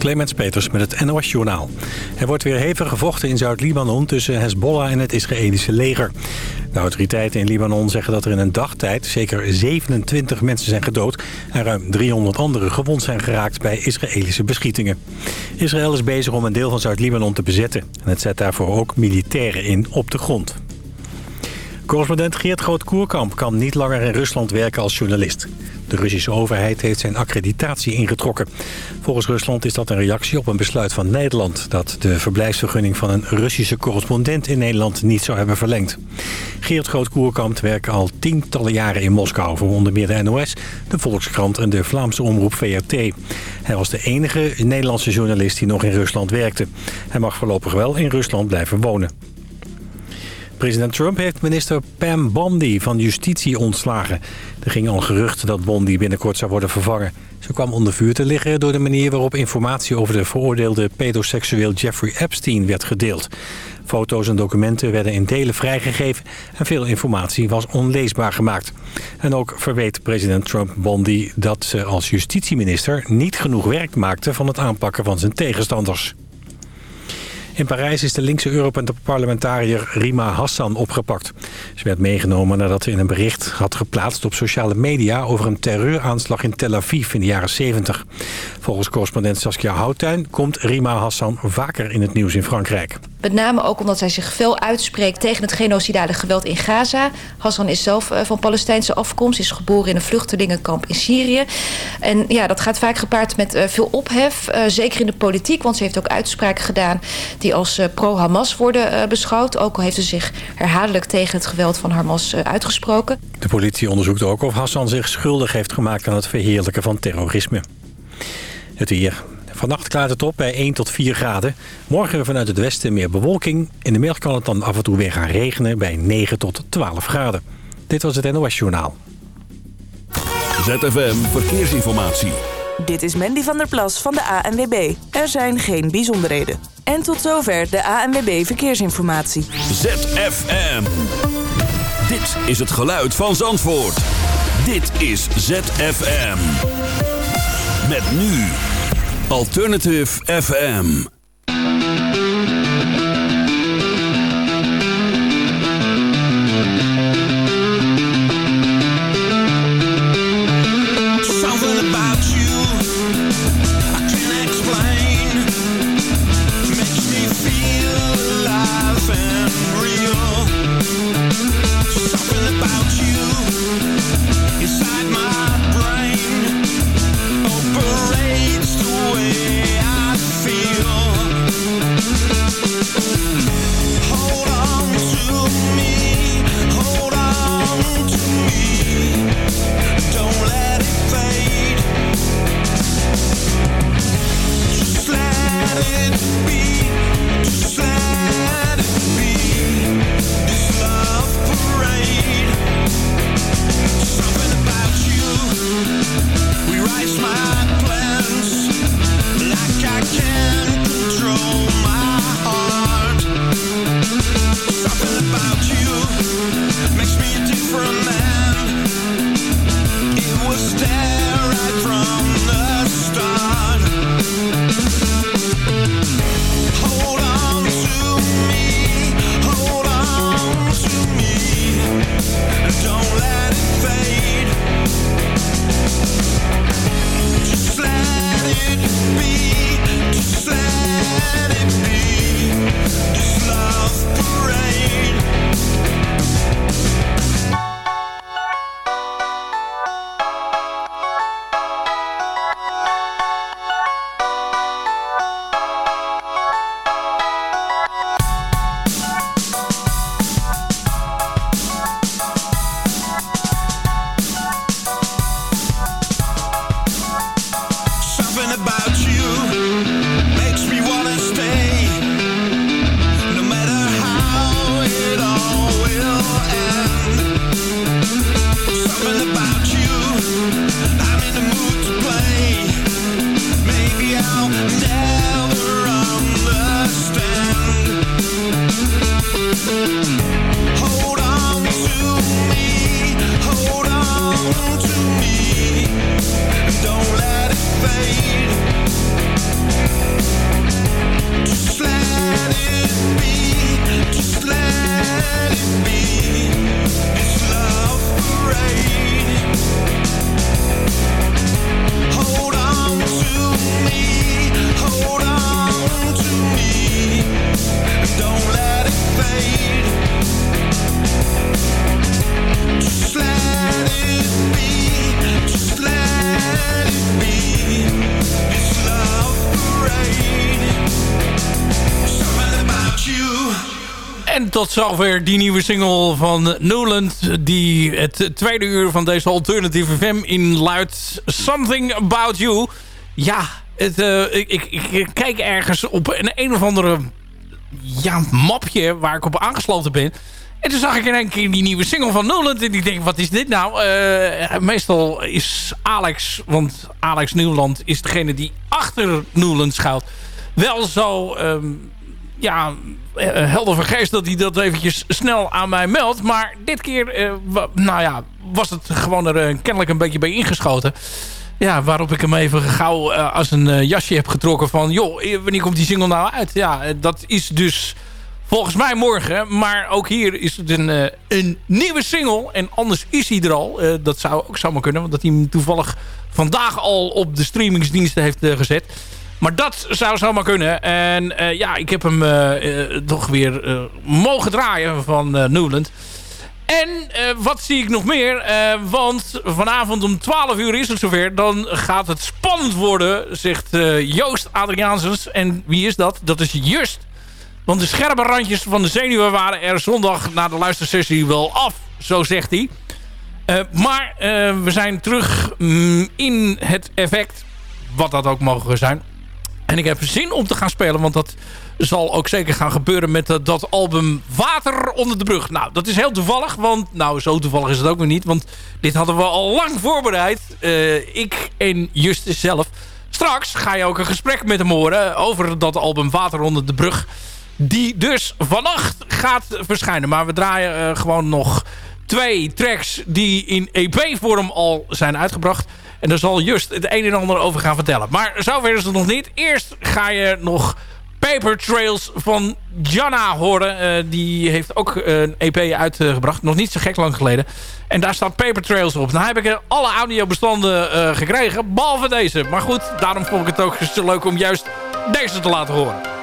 Clemens Peters met het NOS Journaal. Er wordt weer hevig gevochten in Zuid-Libanon tussen Hezbollah en het Israëlische leger. De autoriteiten in Libanon zeggen dat er in een dagtijd zeker 27 mensen zijn gedood... en ruim 300 anderen gewond zijn geraakt bij Israëlische beschietingen. Israël is bezig om een deel van Zuid-Libanon te bezetten. En het zet daarvoor ook militairen in op de grond. Correspondent Geert Groot-Koerkamp kan niet langer in Rusland werken als journalist. De Russische overheid heeft zijn accreditatie ingetrokken. Volgens Rusland is dat een reactie op een besluit van Nederland... dat de verblijfsvergunning van een Russische correspondent in Nederland niet zou hebben verlengd. Geert Groot-Koerkamp werkt al tientallen jaren in Moskou... voor onder meer de NOS, de Volkskrant en de Vlaamse omroep VRT. Hij was de enige Nederlandse journalist die nog in Rusland werkte. Hij mag voorlopig wel in Rusland blijven wonen. President Trump heeft minister Pam Bondi van Justitie ontslagen. Er ging al gerucht dat Bondi binnenkort zou worden vervangen. Ze kwam onder vuur te liggen door de manier waarop informatie over de veroordeelde pedoseksueel Jeffrey Epstein werd gedeeld. Foto's en documenten werden in delen vrijgegeven en veel informatie was onleesbaar gemaakt. En ook verweet president Trump Bondi dat ze als justitieminister niet genoeg werk maakte van het aanpakken van zijn tegenstanders. In Parijs is de linkse Europarlementariër Rima Hassan opgepakt. Ze werd meegenomen nadat ze in een bericht had geplaatst op sociale media... over een terreuraanslag in Tel Aviv in de jaren 70. Volgens correspondent Saskia Houttuin komt Rima Hassan vaker in het nieuws in Frankrijk. Met name ook omdat zij zich veel uitspreekt tegen het genocidale geweld in Gaza. Hassan is zelf van Palestijnse afkomst, is geboren in een vluchtelingenkamp in Syrië. En ja, dat gaat vaak gepaard met veel ophef, zeker in de politiek. Want ze heeft ook uitspraken gedaan die als pro-Hamas worden beschouwd. Ook al heeft ze zich herhaaldelijk tegen het geweld van Hamas uitgesproken. De politie onderzoekt ook of Hassan zich schuldig heeft gemaakt aan het verheerlijken van terrorisme. Het weer. Vannacht klaart het op bij 1 tot 4 graden. Morgen vanuit het westen meer bewolking. In de middag kan het dan af en toe weer gaan regenen bij 9 tot 12 graden. Dit was het NOS Journaal. ZFM Verkeersinformatie. Dit is Mandy van der Plas van de ANWB. Er zijn geen bijzonderheden. En tot zover de ANWB Verkeersinformatie. ZFM. Dit is het geluid van Zandvoort. Dit is ZFM. Met nu Alternative FM. Tot zover die nieuwe single van Newland... die het tweede uur van deze Alternative FM inluidt. Something About You. Ja, het, uh, ik, kijk ergens op een, een of andere ja, mapje waar ik op aangesloten ben... En toen zag ik in één keer die nieuwe single van Newland. En ik denk, wat is dit nou? Uh, meestal is Alex, want Alex Nieuwland is degene die achter Newland schuilt. Wel zo um, ja, helder van dat hij dat eventjes snel aan mij meldt. Maar dit keer, uh, nou ja, was het gewoon er kennelijk een beetje bij ingeschoten. Ja, waarop ik hem even gauw als een jasje heb getrokken van... joh, wanneer komt die single nou uit? Ja, dat is dus volgens mij morgen. Maar ook hier is het een, een nieuwe single. En anders is hij er al. dat zou ook zomaar kunnen, want dat hij hem toevallig vandaag al op de streamingsdiensten heeft gezet... Maar dat zou zomaar kunnen. En uh, ja, ik heb hem uh, uh, toch weer mogen draaien van Newland. En wat zie ik nog meer? want vanavond om 12 uur is het zover. Dan gaat het spannend worden, zegt Joost Adriaansens. En wie is dat? Dat is Just. Want de scherpe randjes van de zenuwen waren er zondag na de luistersessie wel af. Zo zegt hij. maar we zijn terug mm, in het effect. Wat dat ook mogen zijn. En ik heb zin om te gaan spelen, want dat zal ook zeker gaan gebeuren met dat album Water onder de brug. Nou, dat is heel toevallig, want nou, zo toevallig is het ook weer niet. Want dit hadden we al lang voorbereid, uh, ik en Justus zelf. Straks ga je ook een gesprek met hem horen over dat album Water onder de brug. Die dus vannacht gaat verschijnen. Maar we draaien uh, gewoon nog twee tracks die in EP-vorm al zijn uitgebracht. En daar zal Just het een en ander over gaan vertellen. Maar zover is het nog niet. Eerst ga je nog Paper Trails van Janna horen. Uh, die heeft ook een EP uitgebracht. Nog niet zo gek lang geleden. En daar staat Paper Trails op. Nou heb ik alle audiobestanden uh, gekregen. Behalve deze. Maar goed, daarom vond ik het ook zo leuk om juist deze te laten horen.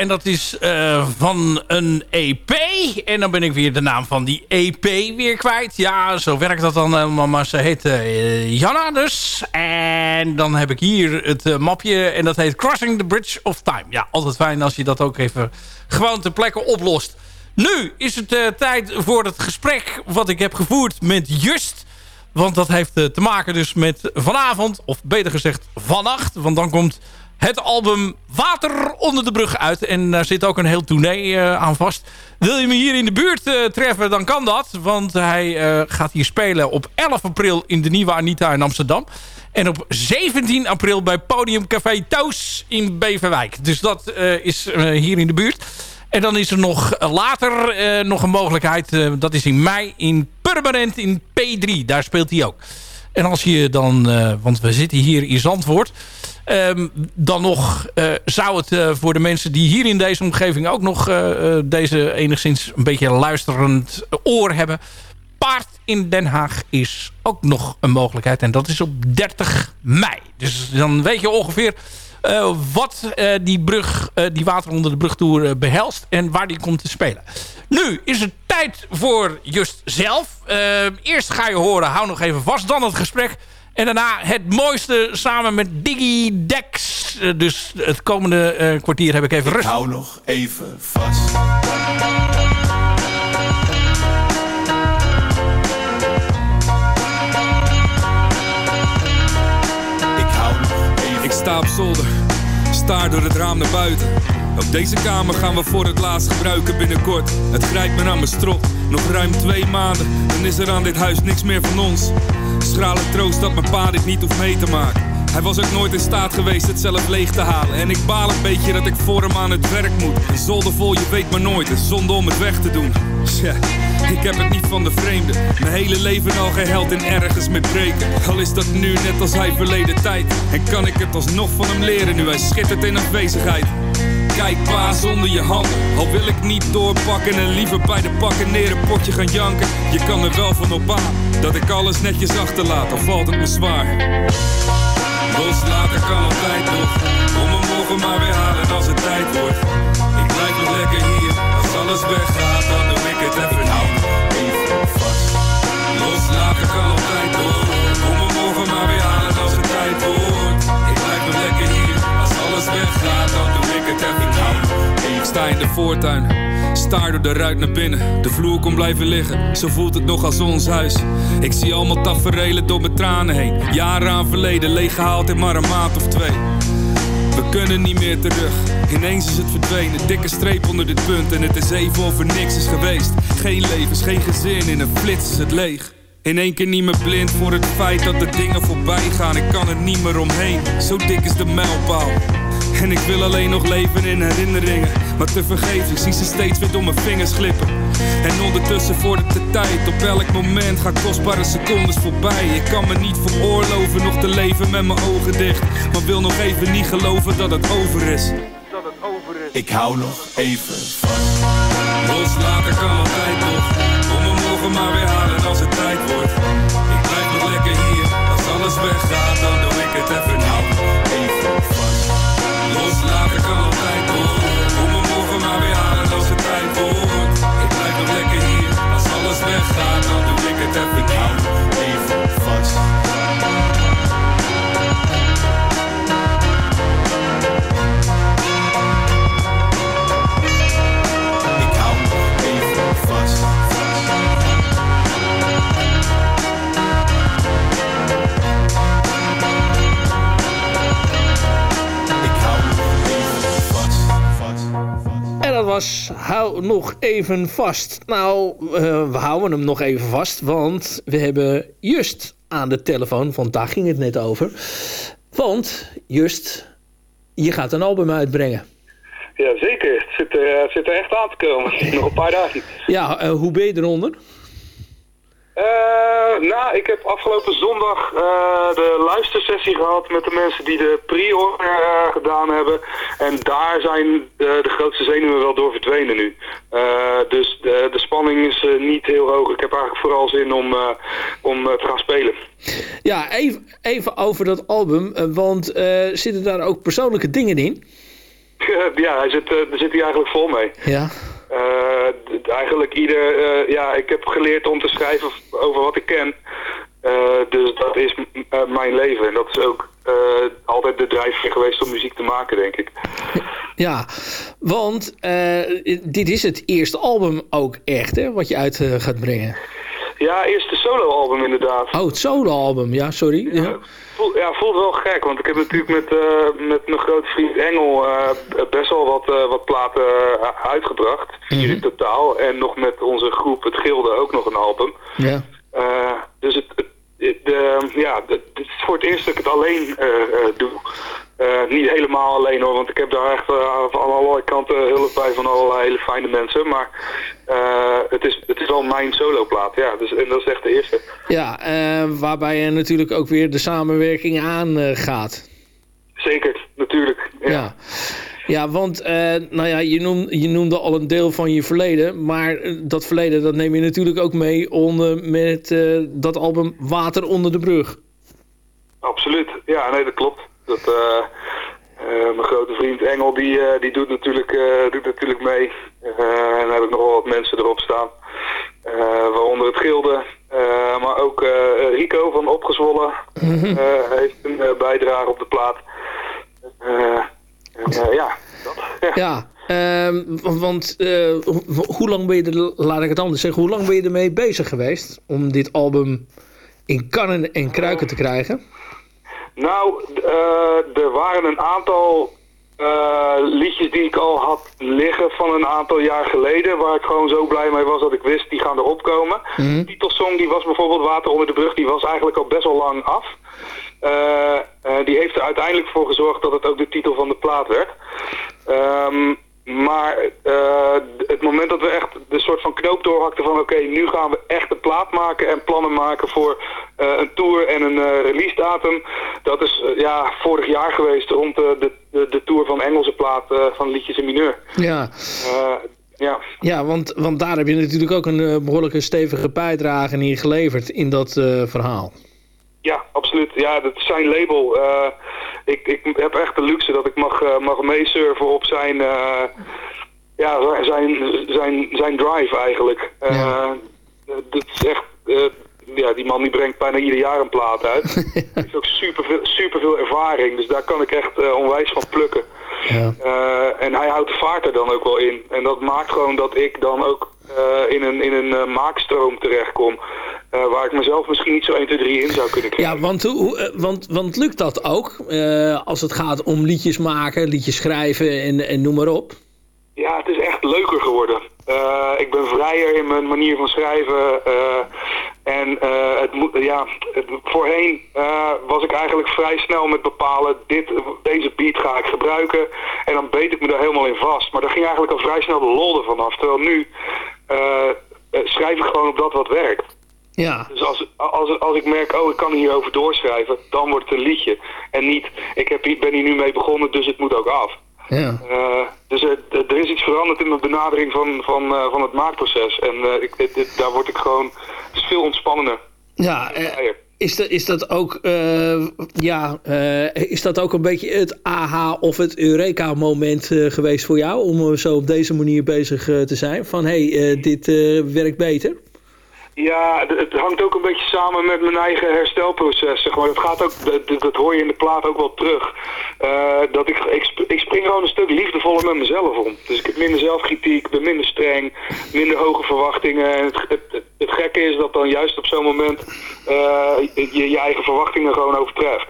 En dat is uh, van een EP. En dan ben ik weer de naam van die EP weer kwijt. Ja, zo werkt dat dan helemaal. Maar ze heet uh, Janna dus. En dan heb ik hier het mapje. En dat heet Crossing the Bridge of Time. Ja, altijd fijn als je dat ook even gewoon ter plekke oplost. Nu is het tijd voor het gesprek wat ik heb gevoerd met Just. Want dat heeft te maken dus met vanavond. Of beter gezegd vannacht. Want dan komt het album Water onder de brug uit. En daar zit ook een heel tournee uh, aan vast. Wil je me hier in de buurt uh, treffen, dan kan dat. Want hij uh, gaat hier spelen op 11 april in de Nieuwe Anita in Amsterdam. En op 17 april bij Podium Café Toos in Beverwijk. Dus dat is hier in de buurt. En dan is er nog later nog een mogelijkheid. dat is in mei in Permanent in P3. Daar speelt hij ook. En als je dan, want we zitten hier in Zandvoort... Um, dan nog uh, zou het uh, voor de mensen die hier in deze omgeving ook nog uh, deze enigszins een beetje luisterend oor hebben. Paard in Den Haag is ook nog een mogelijkheid. En dat is op 30 mei. Dus dan weet je ongeveer wat die brug, die water onder de brugtoer behelst. En waar die komt te spelen. Nu is het tijd voor Just zelf. Ehm, eerst ga je horen, hou nog even vast, dan het gesprek en daarna het mooiste samen met Diggy Dex. Eh, dus het komende uh, kwartier heb ik even rust. Ik hou nog even vast. Ik hou nog even Ik sta op zolder, staar door het raam naar buiten. Ook deze kamer gaan we voor het laatst gebruiken binnenkort. Het grijpt me aan mijn strot. Nog ruim twee maanden, dan is er aan dit huis niks meer van ons. Schrale troost dat mijn pa dit niet hoeft mee te maken. Hij was ook nooit in staat geweest het zelf leeg te halen. En ik baal een beetje dat ik voor hem aan het werk moet. Een zolder vol, je weet maar nooit, een zonde om het weg te doen. Tja, ik heb het niet van de vreemde. Mijn hele leven al geen held in ergens mee breken. Al is dat nu net als hij verleden tijd. En kan ik het alsnog van hem leren nu hij schittert in afwezigheid. Kijk pa zonder je handen. Al wil ik niet doorpakken en liever bij de pakken neer een potje gaan janken. Je kan er wel van op aan Dat ik alles netjes achterlaat, al valt het me zwaar. Loslaten kan altijd nog. Kom me morgen maar weer halen als het tijd wordt. Ik blijf nog lekker hier Als alles weggaat dan doe ik het even nou Even vast. Loslaten kan altijd nog. Kom me morgen maar weer halen als het tijd wordt. Ik blijf nog lekker hier Als alles weggaat dan doe ik Ik sta in de voortuin Staar door de ruit naar binnen, de vloer kon blijven liggen. Zo voelt het nog als ons huis. Ik zie allemaal taferelen door mijn tranen heen. Jaren aan verleden, leeggehaald in maar een maand of twee. We kunnen niet meer terug, ineens is het verdwenen. Dikke streep onder dit punt en het is even of er niks is geweest. Geen levens, geen gezin, in een flits is het leeg. In één keer niet meer blind voor het feit dat de dingen voorbij gaan. Ik kan er niet meer omheen, zo dik is de mijlpaal. En ik wil alleen nog leven in herinneringen. Maar te vergeven, ik zie ze steeds weer door mijn vingers glippen. En ondertussen vordert de tijd. Op elk moment gaan kostbare secondes voorbij. Ik kan me niet veroorloven nog te leven met mijn ogen dicht. Maar wil nog even niet geloven dat het over is. Dat het over is. Ik hou nog even vast. Loslaten kan altijd nog. Kom me morgen maar weer halen als het tijd wordt. Ik blijf nog lekker hier. Als alles weggaat, dan doe ik het even. Even hou nog even vast. Nou, uh, we houden hem nog even vast. Want we hebben Just aan de telefoon. Want daar ging het net over. Want Just, je gaat een album uitbrengen. Ja, zeker. Het zit er, uh, zit er echt aan te komen. Nog een paar dagen. Ja, uh, hoe ben je eronder? Uh, nou, ik heb afgelopen zondag uh, de luistersessie gehad met de mensen die de pre-order uh, gedaan hebben. En daar zijn de grootste zenuwen wel door verdwenen nu. dus de, de, spanning is niet heel hoog. Ik heb eigenlijk vooral zin om, om te gaan spelen. Ja, even, even over dat album. want zitten daar ook persoonlijke dingen in? ja, hij zit, eh, daar zit hij eigenlijk vol mee. Ja. Eh, eigenlijk ieder, eh, ja, ik heb geleerd om te schrijven over wat ik ken. Eh, dus dat is mijn leven. En dat is ook altijd de drijfveer geweest om muziek te maken, denk ik. Ja, want dit is het eerste album ook echt, hè, wat je uit gaat brengen. Ja, eerste soloalbum inderdaad. Oh, het solo-album, ja, sorry. Ja. Voel, ja, voelt wel gek, want ik heb natuurlijk met, eh, met mijn grote vriend Engel eh, best wel wat, eh, wat platen uitgebracht. Vier in totaal. En nog met onze groep Het Gilde ook nog een album. ja. Dus het, het, het, ja, het, is voor het eerst dat ik het alleen doe. Eh, niet helemaal alleen hoor, want ik heb daar echt eh, van allerlei kanten hulp bij van allerlei hele fijne mensen. Maar eh, het, is, het is wel mijn soloplaat, ja. Dus, en dat is echt de eerste. Ja, waarbij je natuurlijk ook weer de samenwerking aangaat. gaat. Zeker, natuurlijk. Ja. ja. Ja, want nou ja, je, noem, je noemde al een deel van je verleden. Maar dat verleden dat neem je natuurlijk ook mee onder, met dat album Water onder de brug. Absoluut. Ja, nee, dat klopt. Dat, eh, eh, mijn grote vriend Engel, die, eh, die doet, natuurlijk, doet natuurlijk mee. En dan heb ik nog wel wat mensen erop staan. Waaronder het Gilde. Maar ook Rico van Opgezwollen eh, heeft een bijdrage op de plaat. En, ja, dat. Ja. Ja, ehm, want ho- hoe lang ben je er, laat ik het anders zeggen, hoe lang ben je ermee bezig geweest om dit album in kannen en kruiken te krijgen? Nou, eh, er waren een aantal eh, liedjes die ik al had liggen van een aantal jaar geleden. Waar ik gewoon zo blij mee was dat ik wist, die gaan erop komen. De titelsong die was bijvoorbeeld Water onder de brug, die was eigenlijk al best wel lang af. Eh, die heeft er uiteindelijk voor gezorgd dat het ook de titel van de plaat werd. Ehm, maar eh, het moment dat we echt de soort van knoop doorhakten van oké, nu gaan we echt een plaat maken en plannen maken voor eh, een tour en een eh, release datum. Dat is ja, vorig jaar geweest rond de, de, de, de tour van Engelse plaat van Liedjes in Mineur. Ja, ja. ja want, want daar heb je natuurlijk ook een eh, behoorlijke stevige bijdrage in geleverd in dat verhaal. Ja, absoluut. Ja, dat is zijn label. Eh, ik, ik heb echt de luxe dat ik mag, eh, mag meesurfen op zijn, eh, ja, zijn, zijn, zijn drive eigenlijk. Ja. Dat is echt... ja, die man die brengt bijna ieder jaar een plaat uit. Hij heeft ook super veel, super veel ervaring, dus daar kan ik echt onwijs van plukken. Ja. En hij houdt de vaart er dan ook wel in. En dat maakt gewoon dat ik dan ook in een, in een maakstroom terechtkom. Eh, waar ik mezelf misschien niet zo 1, 2, 3 in zou kunnen krijgen. Ja, want, hoe, eh, want, want lukt dat ook? eh, als het gaat om liedjes maken, liedjes schrijven en, en noem maar op. Ja, het is echt leuker geworden. Ik ben vrijer in mijn manier van schrijven. en het moet, ja, het, voorheen was ik eigenlijk vrij snel met bepalen, dit, deze beat ga ik gebruiken. En dan beet ik me daar helemaal in vast. Maar daar ging eigenlijk al vrij snel de lol ervan af. Terwijl nu schrijf ik gewoon op dat wat werkt. Ja, Dus als, als, als ik merk, oh ik kan hierover doorschrijven, dan wordt het een liedje. En niet, ik heb, ben hier nu mee begonnen, dus het moet ook af. ja. Eh, dus er, er is iets veranderd in mijn benadering van, van, eh, van het maakproces. En eh, ik, dit- dit- daar word ik gewoon... Is veel ontspannender. ja is, dat, is dat ook ja, is dat ook een beetje het aha of het Eureka moment geweest voor jou om zo op deze manier bezig te zijn? Van hé, hey, dit werkt beter? Ja, het, hangt ook een beetje samen met mijn eigen herstelproces. Zeg maar. dat, gaat ook, dat, dat hoor je in de plaat ook wel terug. Eh, dat ik, ik, sp- ik spring gewoon een stuk liefdevoller met mezelf om. Dus ik heb minder zelfkritiek, ben minder streng, minder hoge verwachtingen. En het, het gekke is dat dan juist op zo'n moment eh, je je eigen verwachtingen gewoon overtreft.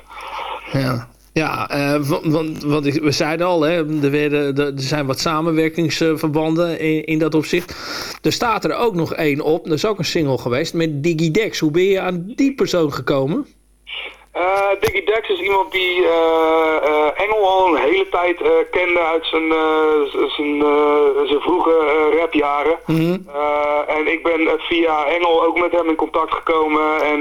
Ja, ja eh, want, want, we zeiden al, hè, er, werden, er zijn wat samenwerkingsverbanden in, in dat opzicht. Er staat er ook nog één op, dat is ook een single geweest, met Digidex. Hoe ben je aan die persoon gekomen? Eh Diggy Dex is iemand die eh, Engel al een hele tijd kende uit zijn, zijn, zijn vroege rapjaren. Eh, en ik ben via Engel ook met hem in contact gekomen. En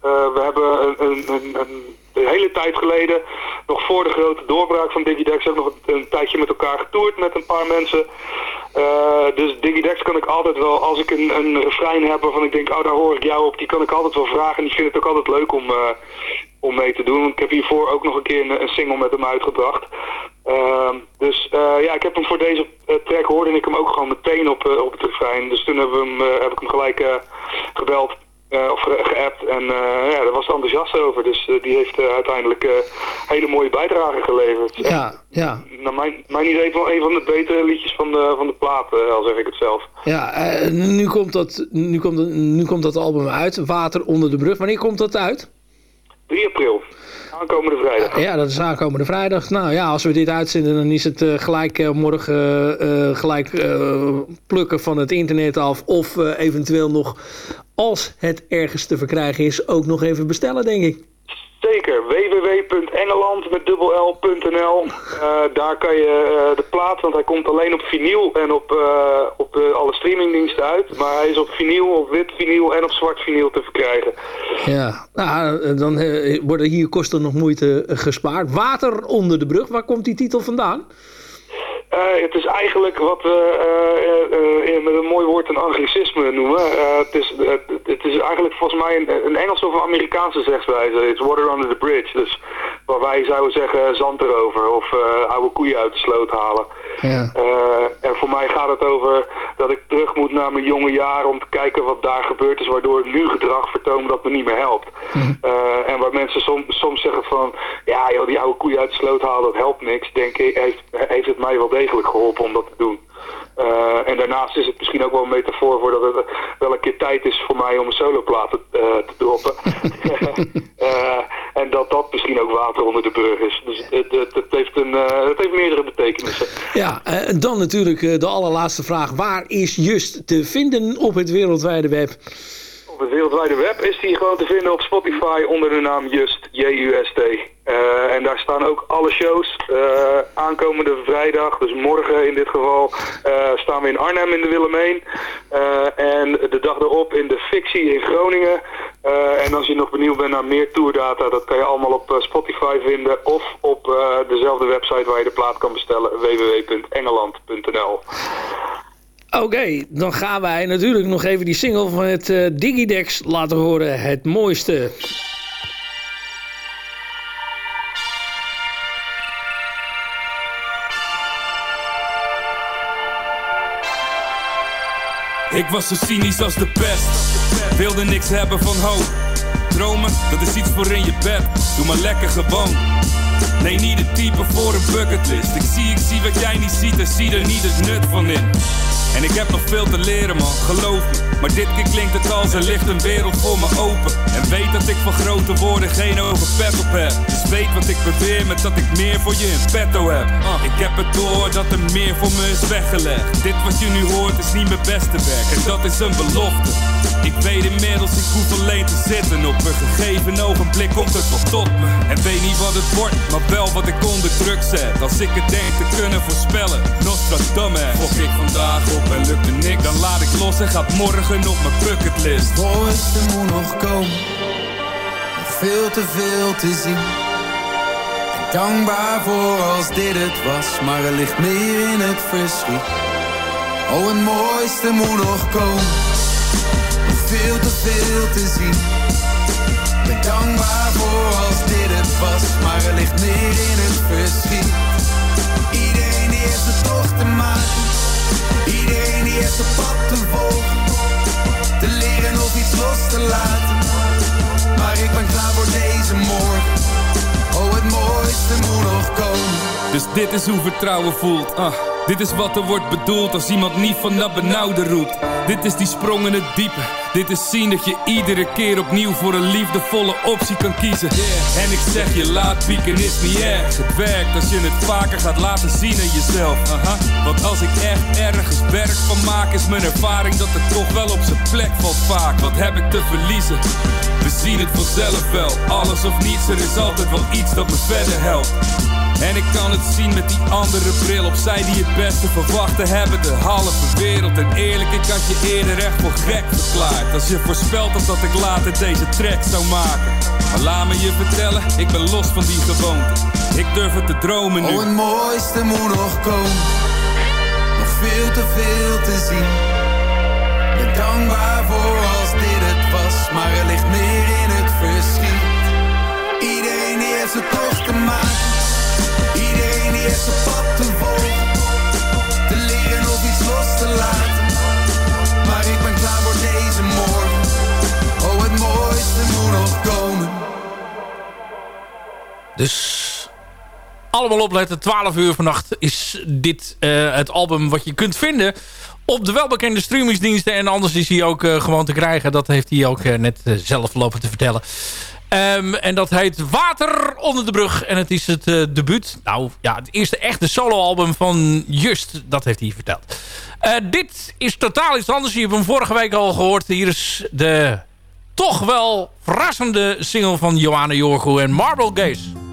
we hebben een, een, een, een, hele tijd geleden, nog voor de grote doorbraak van Diggy Dex, ook nog een, tijdje met elkaar getoerd met een paar mensen. Eh, dus Digidex kan ik altijd wel, als ik een, een refrein heb waarvan ik denk, oh daar hoor ik jou op, die kan ik altijd wel vragen. En die vind het ook altijd leuk om, eh, om mee te doen. Ik heb hiervoor ook nog een keer een, single met hem uitgebracht. Ehm, dus eh, ja, ik heb hem voor deze track hoorde ik hem ook gewoon meteen op, op het refrein. Dus toen we hem, heb ik hem gelijk gebeld of ge- geappt en eh, ja, daar was enthousiast over. Dus eh, die heeft eh, uiteindelijk eh, hele mooie bijdrage geleverd. Ja, ja. Naar mijn, mijn idee wel een van de betere liedjes van de, van de plaat, eh, al zeg ik het zelf. Ja, eh, nu, komt dat, nu, komt, nu komt dat album uit, Water onder de brug. Wanneer komt dat uit? 3 april, aankomende vrijdag. Ja, dat is aankomende vrijdag. Nou ja, als we dit uitzenden, dan is het eh, gelijk eh, morgen eh, gelijk plukken van het internet af. Of eventueel nog, als het ergens te verkrijgen is, ook nog even bestellen, denk ik. Zeker, www.engeland met dubbel Eh, daar kan je eh, de plaat, want hij komt alleen op vinyl en op, eh, op alle streamingdiensten uit. Maar hij is op vinyl, op wit vinyl en op zwart vinyl te verkrijgen. Ja, nou, dan worden hier kosten nog moeite gespaard. Water onder de brug, waar komt die titel vandaan? Eh, het is eigenlijk wat we eh, eh, met een mooi woord een anglicisme noemen. Het, is, het is eigenlijk volgens mij een, een Engelse of een Amerikaanse zegswijze. It's water under the bridge. Dus waar wij zouden zeggen zand erover of eh, oude koeien uit de sloot halen. Ja. Eh, en voor mij gaat het over dat ik terug moet naar mijn jonge jaren om te kijken wat daar gebeurd is, waardoor ik nu gedrag vertoon dat me niet meer helpt. Eh, en waar mensen som, soms zeggen van, ja joh, die oude koeien uit de sloot halen, dat helpt niks, denk ik, heeft, heeft het mij wel degelijk geholpen om dat te doen. En daarnaast is het misschien ook wel een metafoor voor dat het wel een keer tijd is voor mij om een soloplaat te, te droppen. en dat dat misschien ook water onder de brug is. Dus het, het, het heeft, een, eh, het heeft meerdere betekenissen. Ja, eh, en dan natuurlijk eh, de allerlaatste vraag. Waar is Just te vinden op het wereldwijde web? Op het wereldwijde web is die gewoon te vinden op Spotify onder de naam Just, J-U-S-T. Eh, en daar staan ook alle shows. Eh, aankomende vrijdag, dus morgen in dit geval, eh, staan we in Arnhem in de Willemijn. Eh, en de dag erop in de Fictie in Groningen. En als je nog benieuwd bent naar meer tourdata, dat kan je allemaal op Spotify vinden. Of op dezelfde website waar je de plaat kan bestellen, www.engeland.nl. Oké, dan gaan wij natuurlijk nog even die single van het Digidex laten horen. Het mooiste. Ik was zo cynisch als de pest. Wilde niks hebben van hoop. Dromen, dat is iets voor in je bed. Doe maar lekker gewoon. Nee, niet het type voor een bucketlist. Ik zie, ik zie wat jij niet ziet en zie er niet het nut van in. En ik heb nog veel te leren man, geloof me. Maar dit keer klinkt het als er ligt een wereld voor me open. En weet dat ik van grote woorden geen ogen pet op heb. Dus weet wat ik beweer met dat ik meer voor je in petto heb. Uh, ik heb het door dat er meer voor me is weggelegd. Dit wat je nu hoort is niet mijn beste werk. En dat is een belofte. Ik weet inmiddels, ik hoef alleen te zitten. Op een gegeven ogenblik komt het wel tot me. En weet niet wat het wordt, maar wel wat ik onder druk zet. Als ik het denk te kunnen voorspellen, Nostradamus. Fok ik vandaag op en lukt er niks, dan laat ik los en gaat morgen op mijn bucketlist. mooiste moet nog komen. Nog veel te veel te zien. En dankbaar voor als dit het was, maar er ligt meer in het verschiet. Oh, het mooiste moet nog komen. Nog veel te veel te zien. Ben dankbaar voor als dit het was, maar er ligt meer in het verschiet. Iedereen heeft een tocht te maken. Die heeft pad te volgen te leren of iets los te laten. Maar ik ben klaar voor deze morgen. Oh, het mooiste moet nog komen. Dus dit is hoe vertrouwen voelt. Ah, dit is wat er wordt bedoeld als iemand niet van dat benauwde roept. Dit is die sprong in het diepe. Dit is zien dat je iedere keer opnieuw voor een liefdevolle optie kan kiezen. En ik zeg je, laat pieken is niet erg. Het werkt als je het vaker gaat laten zien aan jezelf. Aha. Want als ik echt ergens werk van maak, is mijn ervaring dat het toch wel op zijn plek valt vaak. Wat heb ik te verliezen? We zien het vanzelf wel. Alles of niets, er is altijd wel iets dat me verder helpt. En ik kan het zien met die andere bril op. Zij die het beste verwachten hebben de halve wereld. En eerlijk, ik had je eerder echt voor gek verklaard. Als je voorspelt had dat ik later deze track zou maken. Maar laat me je vertellen, ik ben los van die gewoonte. Ik durf het te dromen nu. Oh, het mooiste moet nog komen. nog veel te veel te zien. Ben dankbaar voor als dit het was, maar er ligt meer in het verschiet. Iedereen die heeft zijn tocht iedereen Dus allemaal opletten. 12 uur vannacht is dit eh, het album wat je kunt vinden op de welbekende streamingsdiensten. En anders is hij ook eh, gewoon te krijgen. Dat heeft hij ook eh, net zelf lopen te vertellen. Ehm, en dat heet Water onder de brug. En het is het debuut. Nou ja, het eerste echte soloalbum van Just. Dat heeft hij verteld. dit is totaal iets anders. Je hebt hem vorige week al gehoord. Hier is de toch wel verrassende single van Johanna Jorgo en Marble Gaze.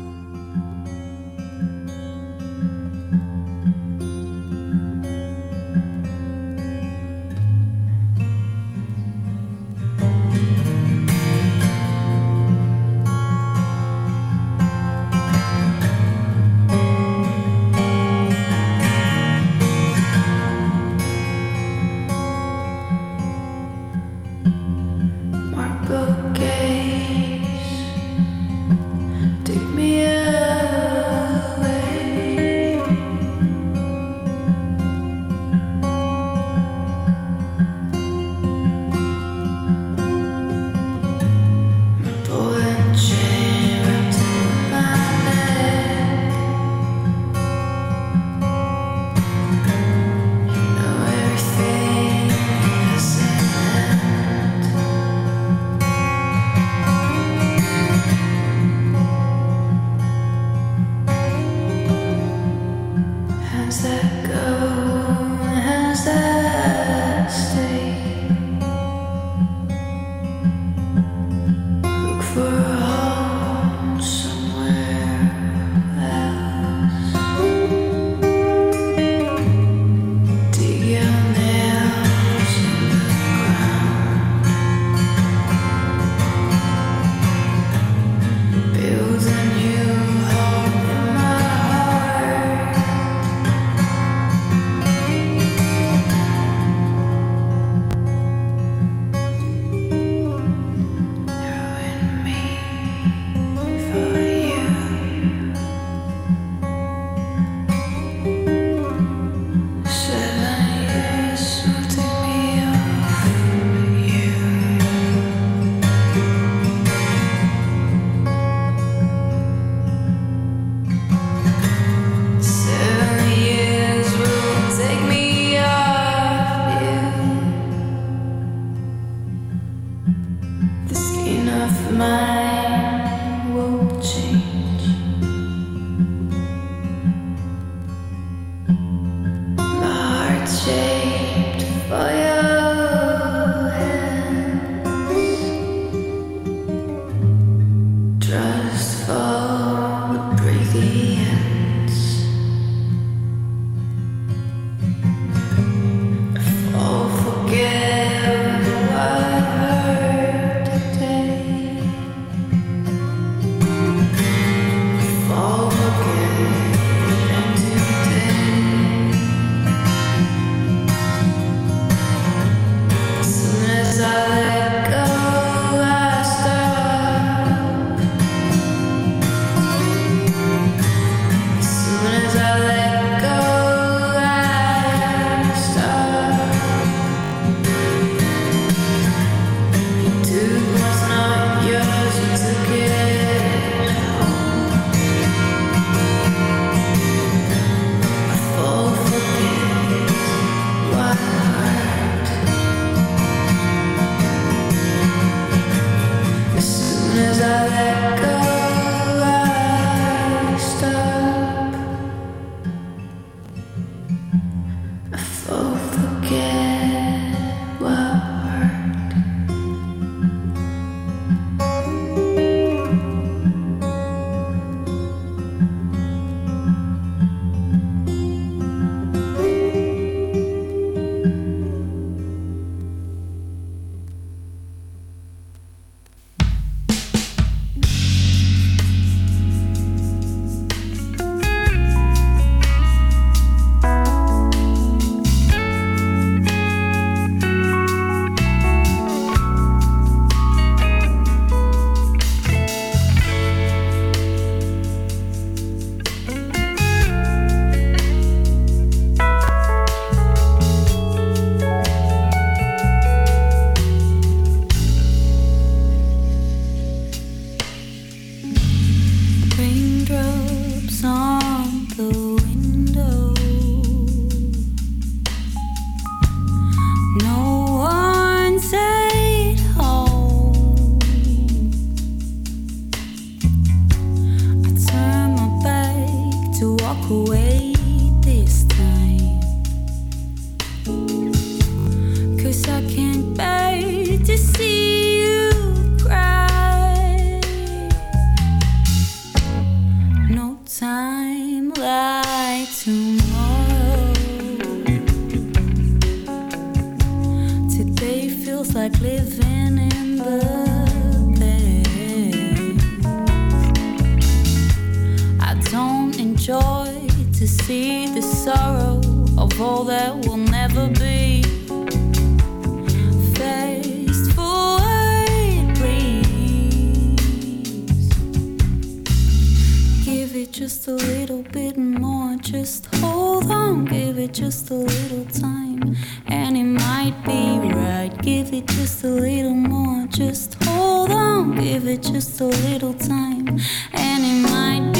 joy to see the sorrow of all that will never be. Faithful. Give it just a little bit more, just hold on, give it just a little time, and it might be right. Give it just a little more, just hold on, give it just a little time, and it might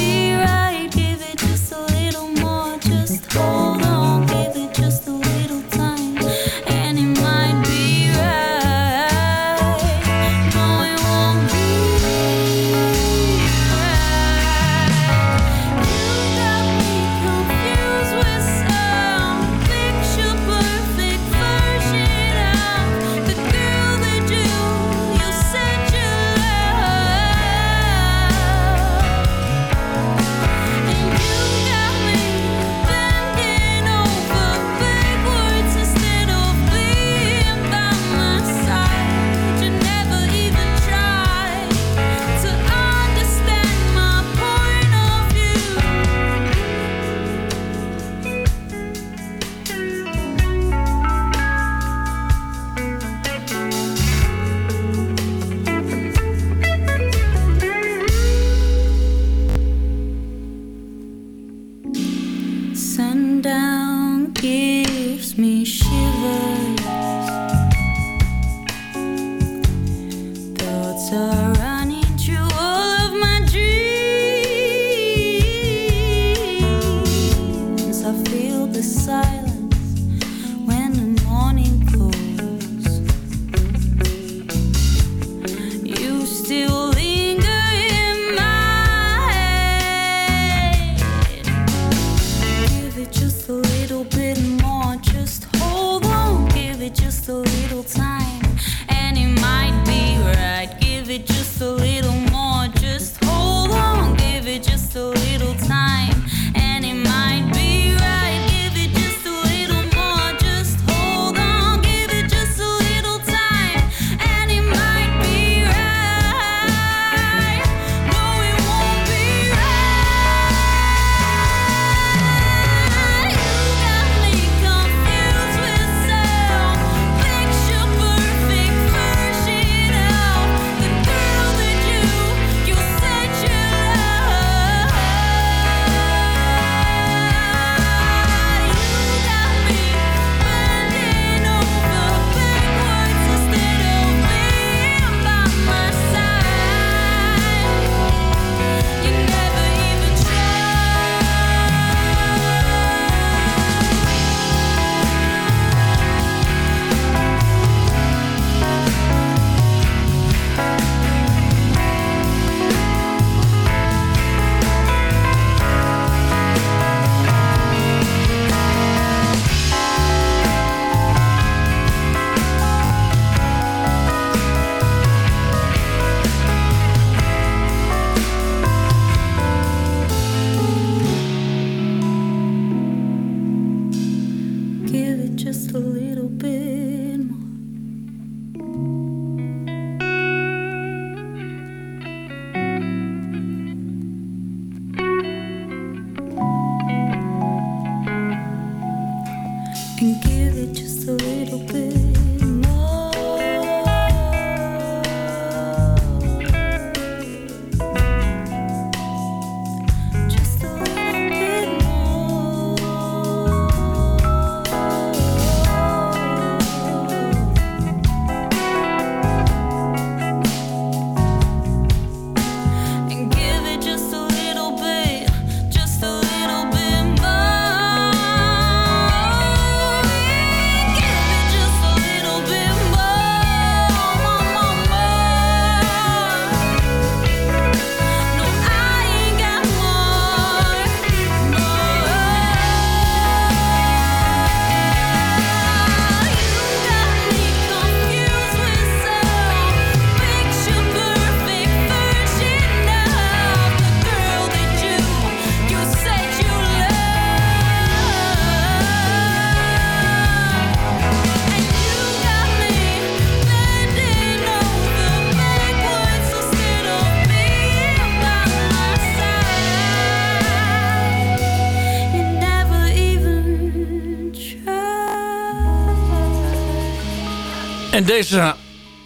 En deze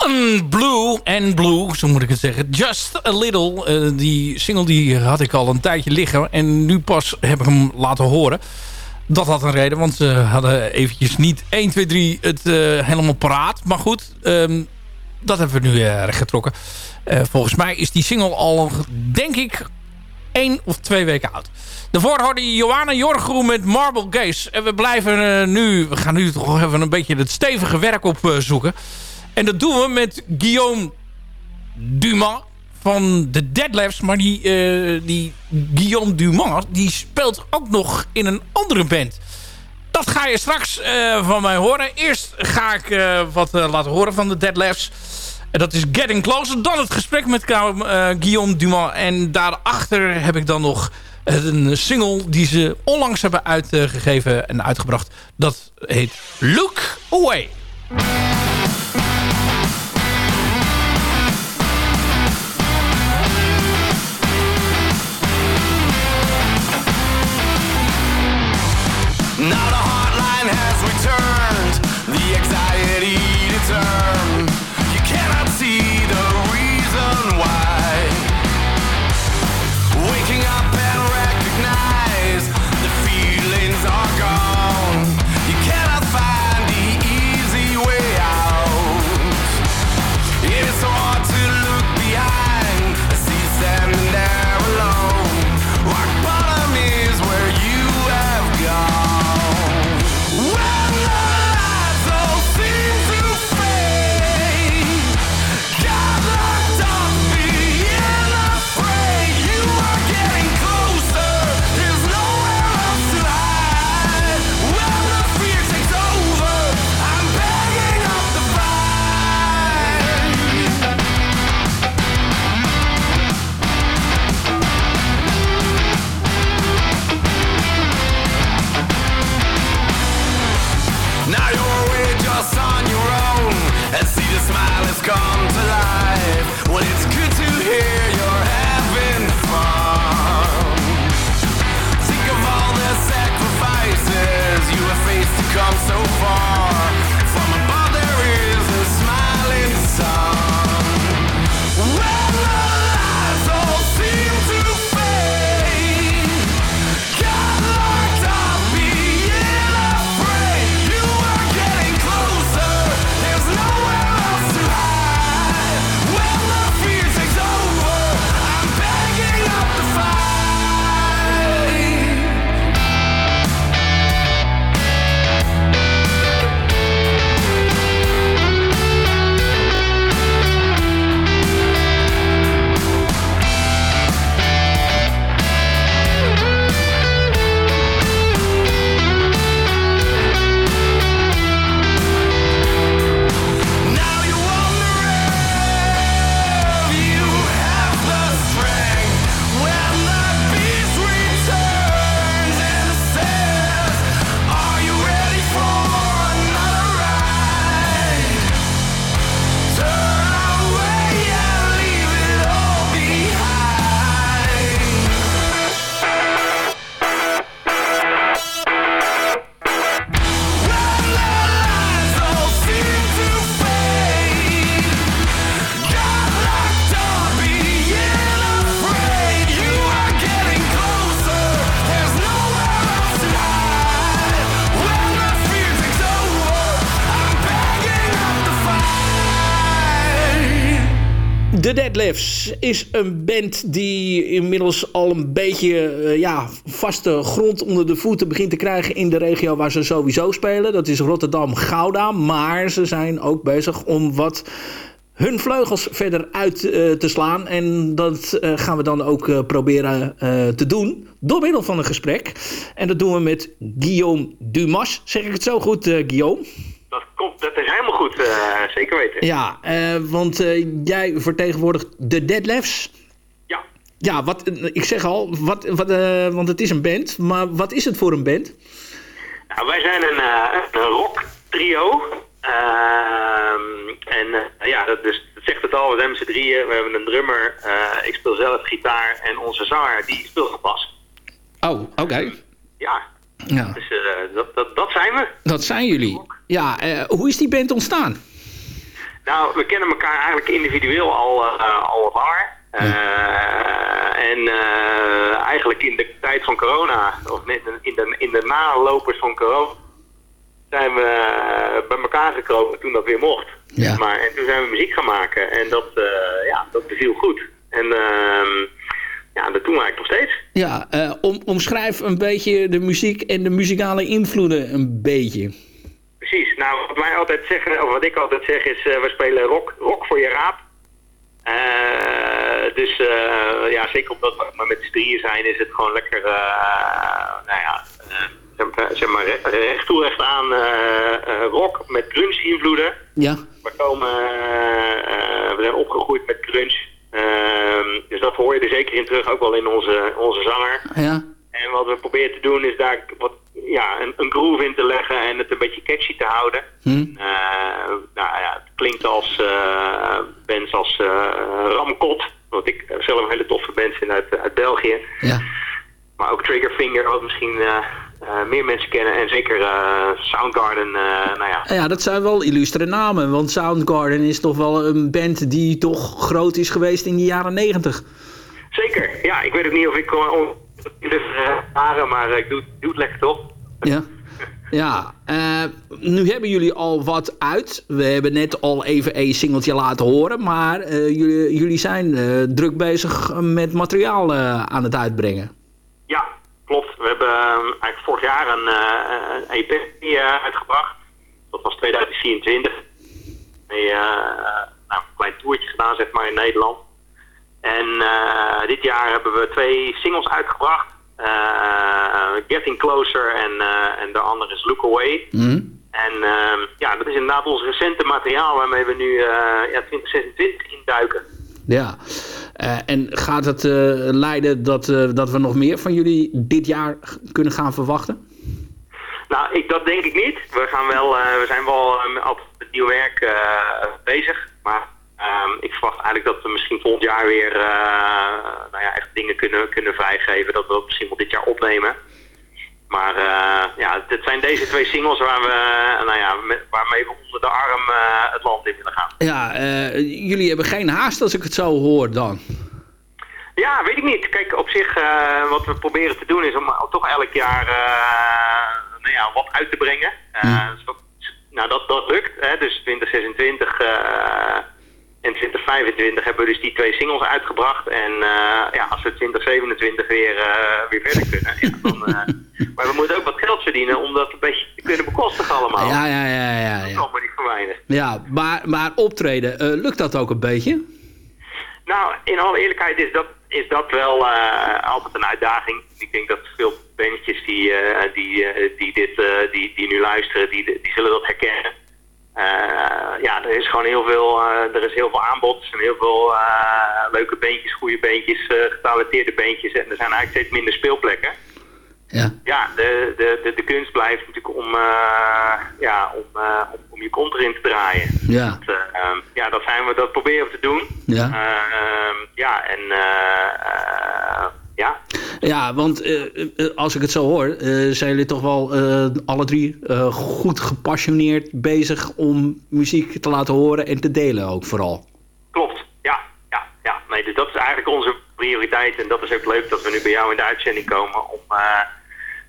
Unblue en Blue, zo moet ik het zeggen. Just a Little. eh, die single die had ik al een tijdje liggen. En nu pas heb ik hem laten horen. Dat had een reden, want ze hadden eventjes niet 1, 2, 3 het eh, helemaal paraat. Maar goed, ehm, dat hebben we nu uh, rechtgetrokken. Eh, volgens mij is die single al, denk ik, één of twee weken oud. Daarvoor hoorde je Johanna Jorgroe met Marble Gaze. En we blijven eh, nu, we gaan nu toch even een beetje het stevige werk opzoeken. En dat doen we met Guillaume Dumas van de Deadlabs. Maar die, eh, die Guillaume Dumas, die speelt ook nog in een andere band. Dat ga je straks eh, van mij horen. Eerst ga ik eh, wat eh, laten horen van de Deadlabs. En dat is Getting Closer. Dan het gesprek met eh, Guillaume Dumas. En daarachter heb ik dan nog een single die ze onlangs hebben uitgegeven en uitgebracht. Dat heet Look Away. Is een band die inmiddels al een beetje eh, ja, vaste grond onder de voeten begint te krijgen in de regio waar ze sowieso spelen. Dat is Rotterdam-Gouda. Maar ze zijn ook bezig om wat hun vleugels verder uit eh, te slaan. En dat eh, gaan we dan ook proberen te doen door middel van een gesprek. En dat doen we met Guillaume Dumas. Zeg ik het zo goed, Guillaume? Dat, komt, dat is helemaal goed, eh, zeker weten. Ja, eh, want eh, jij vertegenwoordigt de Deadlifts. Ja. Ja, wat, ik zeg al, wat, wat, eh, want het is een band. Maar wat is het voor een band? Nou, wij zijn een, eh, een rock trio. Ehm, en eh, ja, dat, dus, dat zegt het al, we zijn met z'n drieën. We hebben een drummer, eh, ik speel zelf gitaar en onze zanger die speelt bas. Oh, oké. Ja, Ja, dus eh, dat, dat, dat zijn we. dat zijn jullie. Ja, eh, hoe is die band ontstaan? Nou, we kennen elkaar eigenlijk individueel al, eh, al wat langer. En eigenlijk in de tijd van corona, of net in de, in de nalopers van corona, zijn we bij elkaar gekomen toen dat weer mocht. Ja. Maar, en toen zijn we muziek gaan maken en dat, eh, ja, dat beviel goed. En ehm, ja, dat doen we eigenlijk nog steeds. Ja, eh, om, omschrijf een beetje de muziek en de muzikale invloeden een beetje. Precies. Nou, wat wij altijd zeggen, of wat ik altijd zeg is, eh, we spelen rock, rock voor je raap. Eh, dus ja, zeker omdat we maar met z'n drieën zijn, is het gewoon lekker, nou ja, zeg maar- recht toe recht aan rock met grunge invloeden. Ja. We komen, we zijn opgegroeid met grunge. Ehm, dus dat hoor je er zeker in terug, ook wel in onze, onze zanger. Ja. En wat we proberen te doen is daar wat, ja, een, een groove in te leggen en het een beetje catchy te houden. Hm? Eh, nou ja, het klinkt als eh bands als eh, Ramkot, wat ik zelf een hele toffe band vind uit, uit België. Ja. Maar ook Triggerfinger, wat misschien eh, meer mensen kennen. En zeker eh, Soundgarden, eh, nou ja, Ja, dat zijn wel illustere namen. Want Soundgarden is toch wel een band die toch groot is geweest in de jaren negentig. zeker. Ja, ik weet ook niet of ik uh, waren, maar ik doe, doe het lekker toch? Ja. Ja, nu hebben jullie al wat uit. We hebben net al even een singeltje laten horen. Maar jullie, jullie zijn druk bezig met materiaal aan het uitbrengen. We hebben ehm, eigenlijk vorig jaar een, eh, een EP eh, uitgebracht. Dat was 2024. Mee, eh, nou, een klein toertje gedaan, zeg maar, in Nederland. En eh, dit jaar hebben we twee singles uitgebracht. Eh, Getting Closer en, eh, en de andere is Look Away. En ehm, ja, dat is inderdaad ons recente materiaal waarmee we nu eh, ja, 2026 induiken. Ja. Eh, en gaat het eh, leiden dat, eh, dat we nog meer van jullie dit jaar kunnen gaan verwachten? Nou, ik, dat denk ik niet. We, gaan wel, we zijn wel met nieuw werk bezig. Maar ehm, ik verwacht eigenlijk dat we misschien volgend jaar weer nou ja, echt dingen kunnen, kunnen vrijgeven. Dat we dat misschien wel dit jaar opnemen. Maar eh, ja, het zijn deze twee singles waar we, eh, nou ja, met, waarmee we onder de arm eh, het land in willen gaan. Ja, jullie hebben geen haast als ik het zo hoor dan. Ja, weet ik niet. Kijk, op zich, wat we proberen te doen is om toch elk jaar nou ja, wat uit te brengen. Eh, zo- nou, dat, dat lukt. Hè? Dus 2026 eh, en 2025 hebben we dus die twee singles uitgebracht. En eh, ja, als we 2027 weer, eh, weer verder kunnen, ja, dan... eh, maar we moeten ook wat geld verdienen om dat een beetje te kunnen bekostigen allemaal. Ja, ja, ja, ja. Dat maar niet verwijnen. Ja, maar, maar optreden, lukt dat ook een beetje? Nou, in alle eerlijkheid is dat, is dat wel altijd een uitdaging. Ik denk dat veel bandjes die, die, die, dit, die, die nu luisteren, die, die zullen dat herkennen. Eh, ja, er is gewoon heel veel, eh, er is heel veel aanbod. Er zijn heel veel eh, leuke beentjes, goede beentjes, getalenteerde beentjes. En er zijn eigenlijk steeds minder speelplekken. Ja. Ja, de, de, de, de kunst blijft natuurlijk om, ja, om, om, om je kont erin te draaien. Ja. Dat, ja, dat, zijn we, dat proberen we te doen. Ja. Eh, ehm, ja, en ja. Ja, want eh, eh, als ik het zo hoor, eh, zijn jullie toch wel alle drie goed gepassioneerd bezig om muziek te laten horen en te delen ook vooral. Klopt, ja, ja, ja. Nee, dus dat is eigenlijk onze prioriteit. En dat is ook leuk dat we nu bij jou in de uitzending komen om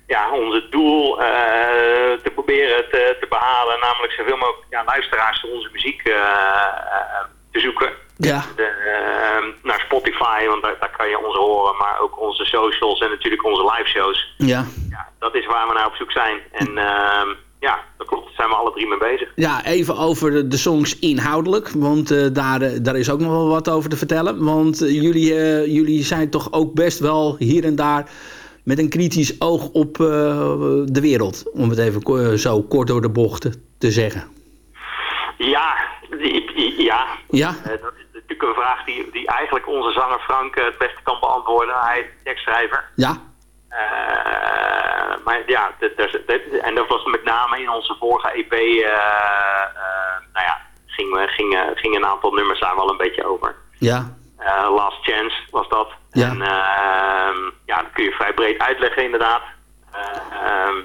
ja, ons doel te proberen te, te behalen. Namelijk zoveel mogelijk ja, luisteraars voor onze muziek te zoeken. Ja. De, eh, naar Spotify, want daar, daar kan je ons horen. Maar ook onze socials en natuurlijk onze live shows. Ja. Dat is waar we naar op zoek zijn. En ehm, ja, dat klopt. Daar zijn we alle drie mee bezig. Ja, even over de, de songs inhoudelijk, want eh, daar, eh, daar is ook nog wel wat over te vertellen. Want jullie, jullie zijn toch ook best wel hier en daar met een kritisch oog op de wereld. Om het even zo kort door de bocht te zeggen. Ja, ja. Ja? Dat is natuurlijk een vraag die, die eigenlijk onze zanger Frank eh, het beste kan beantwoorden. Hij is tekstschrijver. Ja? Eh, maar ja, en dat was met name in onze vorige EP, eh, nou ja, ging, ging, ging een aantal nummers daar wel een beetje over. Ja? Last Chance was dat. Ja. En ehm, ja, dat kun je vrij breed uitleggen inderdaad. Eh, ehm,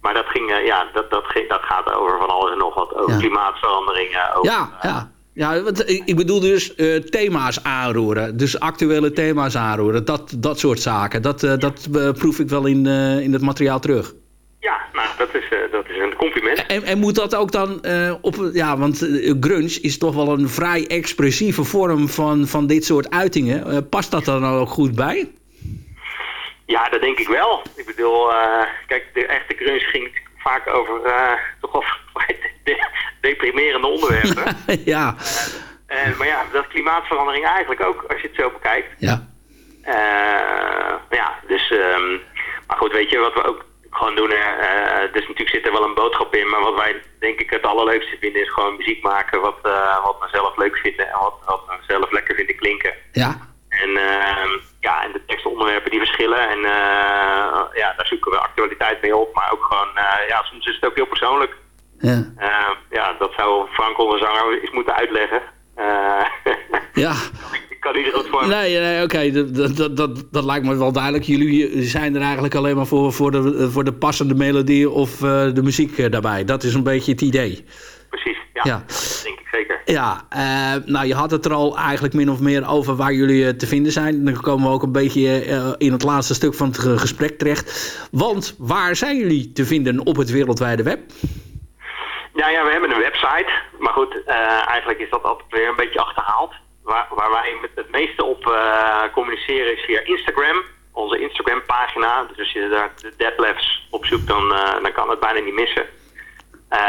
maar dat, ging, ja, dat, dat, ging, dat gaat over van alles en nog wat. Over Ja. klimaatveranderingen. Over, Ja, ja. Ja, want ik bedoel dus eh, thema's aanroeren. Dus actuele thema's aanroeren. Dat, dat soort zaken. Dat, eh, dat eh, proef ik wel in, in het materiaal terug. Ja, nou, dat is, dat is een compliment. En, en moet dat ook dan op... Ja, want grunge is toch wel een vrij expressieve vorm van, van dit soort uitingen. Past dat dan ook goed bij? Ja, dat denk ik wel. Ik bedoel, kijk, de echte grunge ging vaak over eh, toch wel de- deprimerende onderwerpen. ja. Eh, maar ja, dat klimaatverandering eigenlijk ook, als je het zo bekijkt. Ja. Eh, ja, dus... ehm, maar goed, weet je, wat we ook gewoon doen... eh, dus natuurlijk zit er wel een boodschap in, maar wat wij denk ik het allerleukste vinden... is gewoon muziek maken wat, eh, wat we zelf leuk vinden en wat, wat we zelf lekker vinden klinken. Ja. En, ehm, ja, en de tekstonderwerpen die verschillen. En eh, ja, daar zoeken we actualiteit mee op. Maar ook gewoon, eh, ja, soms is het ook heel persoonlijk. Ja. Eh, ja, dat zou Frank, onze zanger, eens moeten uitleggen. Ja. ik kan niet goed voor. Nee, nee oké, dat, dat, dat, dat, dat lijkt me wel duidelijk. Jullie zijn er eigenlijk alleen maar voor, voor, de, voor de passende melodie of de muziek daarbij. Dat is een beetje het idee. Precies, ja, Ja. dat denk ik zeker. Ja, eh, nou je had het er al eigenlijk min of meer over waar jullie eh, te vinden zijn. Dan komen we ook een beetje eh, in het laatste stuk van het ge- gesprek terecht. Want waar zijn jullie te vinden op het wereldwijde web? Ja, ja, we hebben een website. Maar goed, eh, eigenlijk is dat altijd weer een beetje achterhaald. Waar, waar wij met het meeste op eh, communiceren is via Instagram. Onze Instagram pagina. Dus als je daar de Deadlabs opzoekt, dan, eh, dan kan het bijna niet missen. En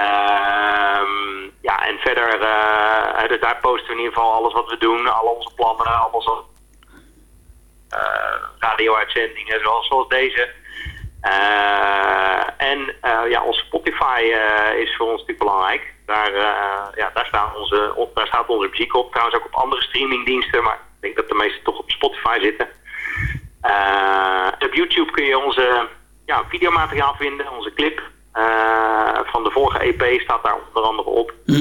verder, eh, dus daar posten we in ieder geval alles wat we doen. Al onze plannen, alles wat eh, radio-uitzendingen zoals, deze. Eh, en eh, ja, onze Spotify is voor ons natuurlijk belangrijk. Daar, ja, daar, staan onze, daar staat onze muziek op. Trouwens ook op andere streamingdiensten, maar ik denk dat de meeste toch op Spotify zitten. Op YouTube kun je onze ja, videomateriaal vinden, onze clip. van de vorige EP staat daar onder andere op. Eh,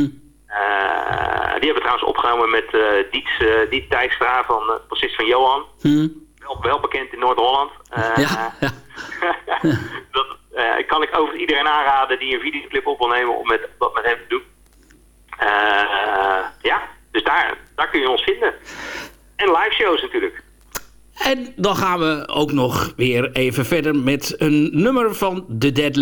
die hebben we trouwens opgenomen met eh Diets, eh Diet Dijkstra van uh, bassist van Johan. Wel, wel bekend in Noord-Holland. Eh, Ja, ja. dat eh, kan ik overigens iedereen aanraden die een videoclip op wil nemen om met, dat met hem te doen. Eh, ja, dus daar, daar kun je ons vinden. En live shows natuurlijk. En dan gaan we ook nog weer even verder met een nummer van The Dead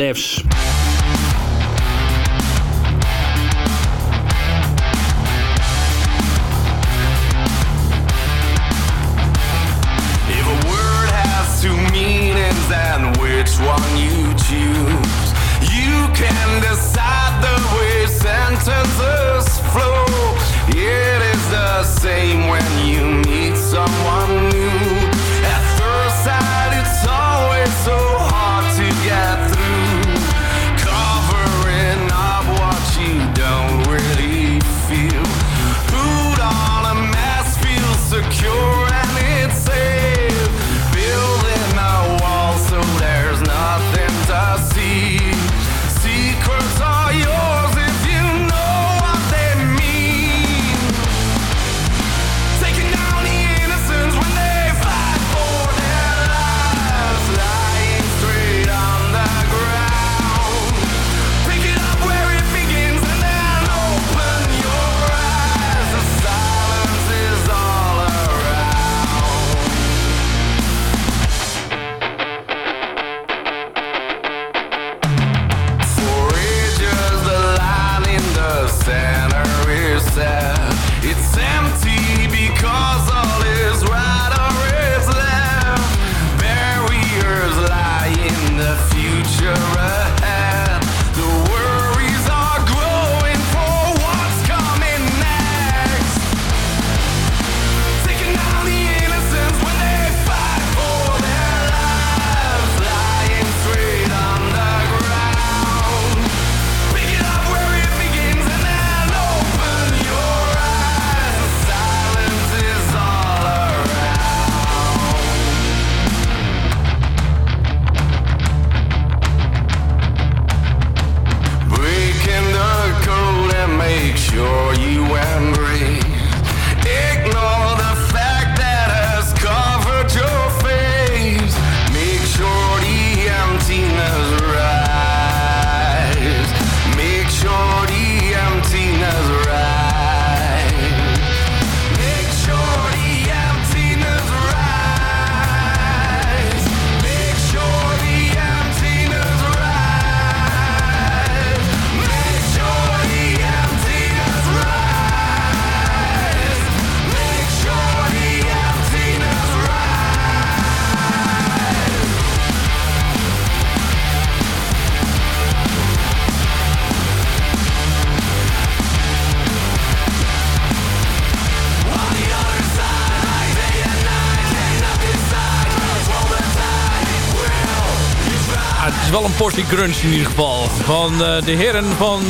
wel een portie grunge in ieder geval. Van eh, de heren van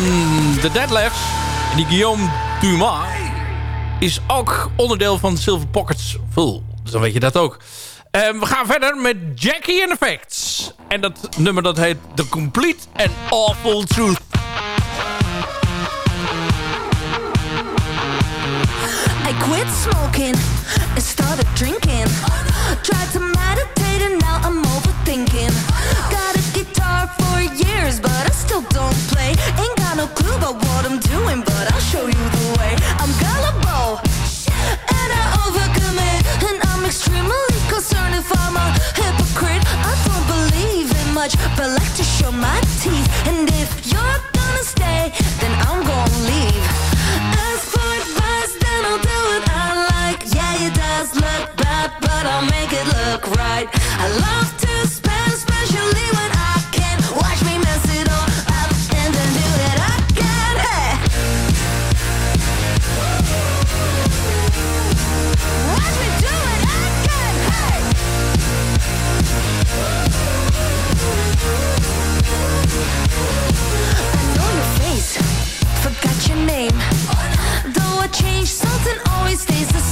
de. En die Guillaume Dumas is ook onderdeel van Silver Pockets Full. Dus dan weet je dat ook. En we gaan verder met Jackie and Effects. En dat nummer dat heet The Complete and Awful Truth. I quit smoking started drinking. To about what I'm doing, but I'll show you the way. I'm gullible and I overcommit, and I'm extremely concerned if I'm a hypocrite. I don't believe in much, but like to show my teeth. And if you're gonna stay, then I'm gonna leave. Ask for advice, then I'll do what I like. Yeah, it does look bad, but I'll make it look right. I love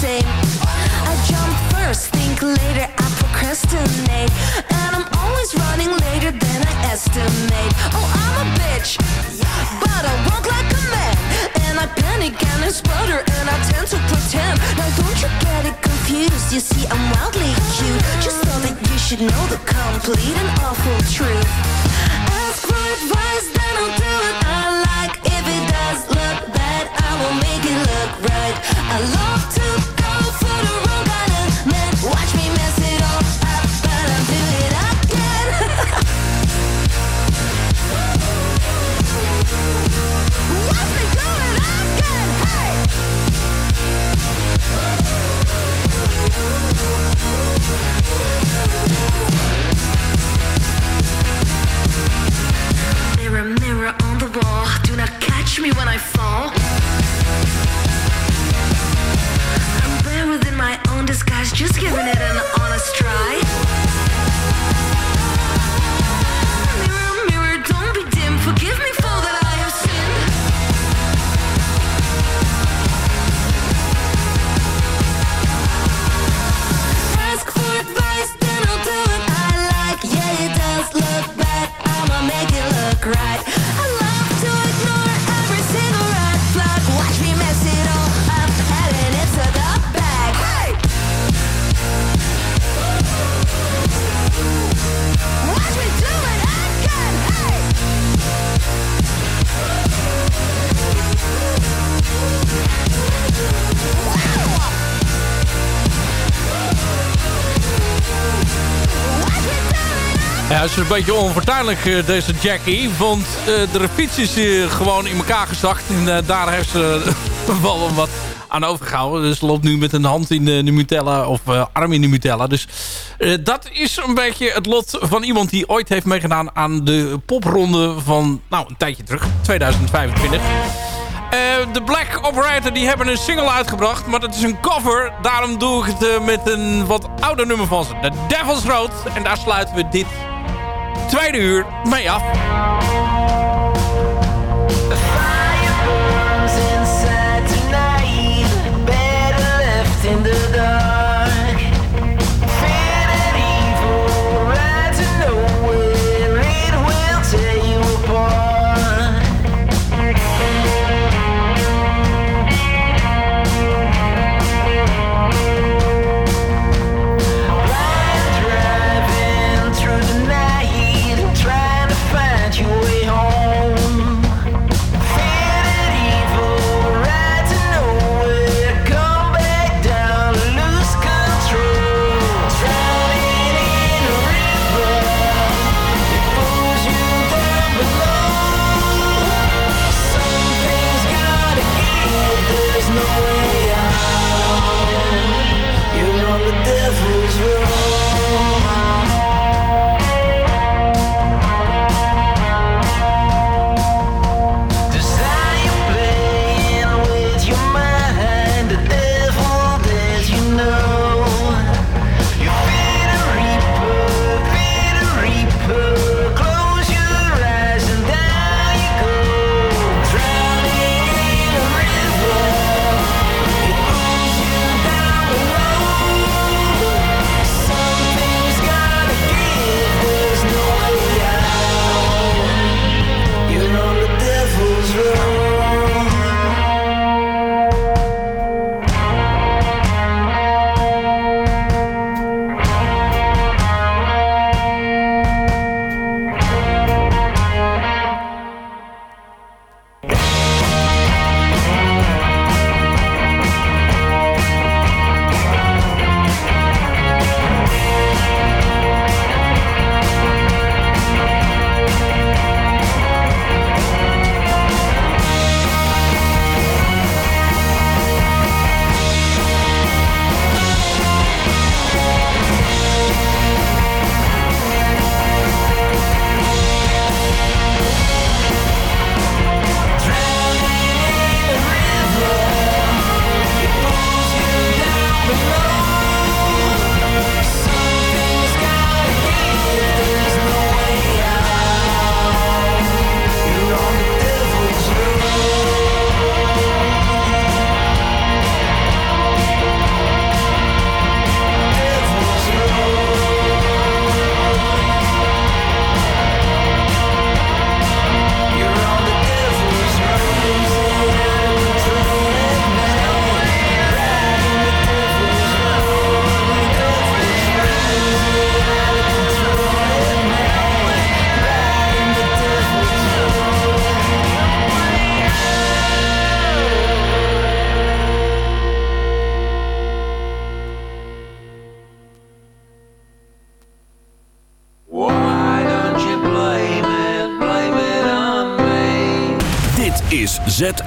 same. I jump first, think later, I procrastinate. And I'm always running later than I estimate. Oh, I'm a bitch, but I walk like a man. And I panic and I sputter and I tend to pretend. Now don't you get it confused? You see, I'm wildly cute. Just so that you should know the complete and awful truth. Ask for advice, then I'll do what I like. If it does look bad, I will make it look right. I love to catch me when I fall. I'm bare within my own disguise, just giving it an honest try. Het is een beetje onvertuinlijk eh, deze Jackie. Want eh, de fiets is eh, gewoon in elkaar gezakt. En daar heeft ze wel wat aan overgehouden. Dus loopt nu met een hand in de, Nutella. Of arm in de Nutella. Dus dat is een beetje het lot van iemand die ooit heeft meegedaan aan de popronde van... Nou, een tijdje terug. 2025. Eh, de Black Operator die hebben een single uitgebracht. Maar dat is een cover. Daarom doe ik het met een wat ouder nummer van ze. The Devil's Road. En daar sluiten we dit tweede uur mee af.